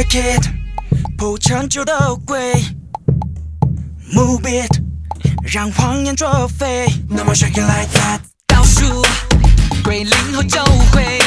break it 不强求的鬼 move it 让谎言作废 no more shaking like that 倒数归零后就会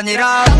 산이라.